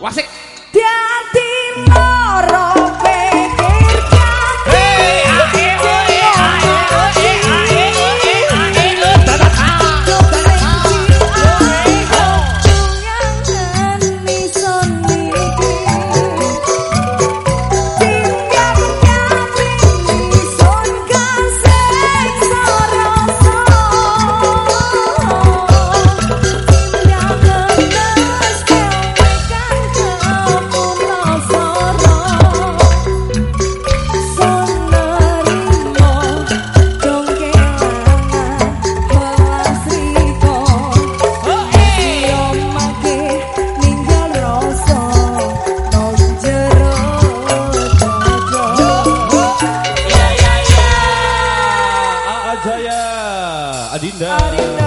哇塞 thunder.